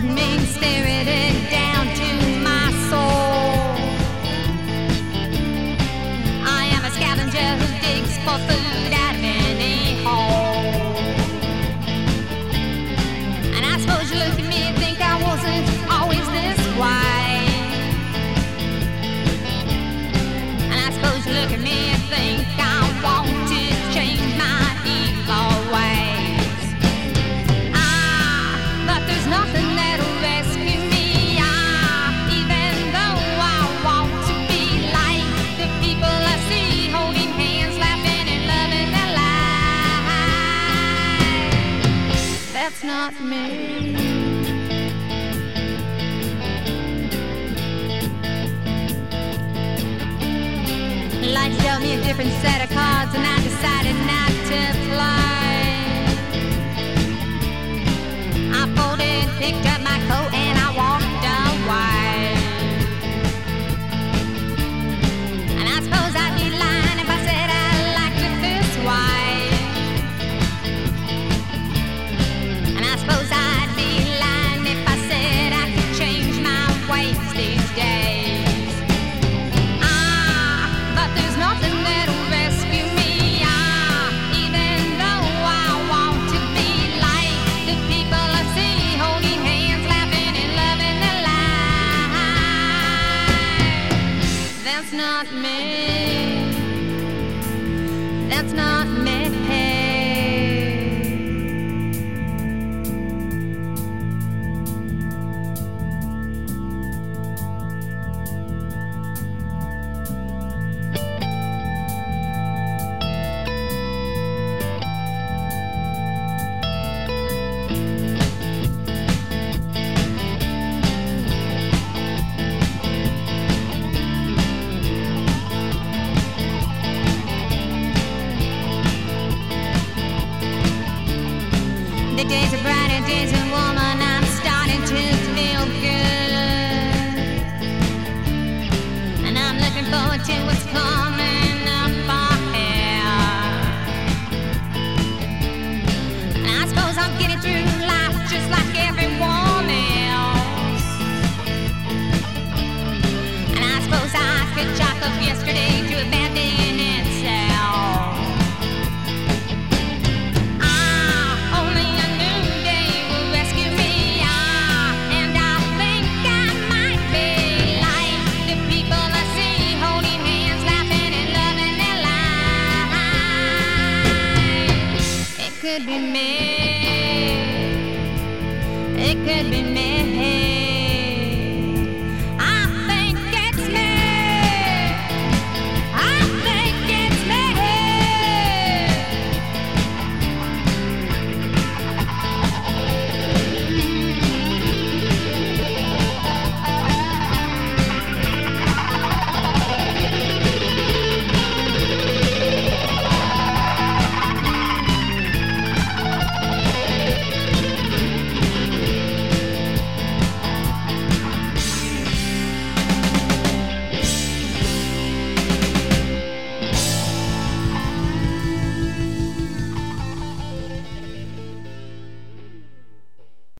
old at it not me. Life dealt me a different set of cards, and not me. That's not me. the days are brighter, days are warmer. could be me. It could be me.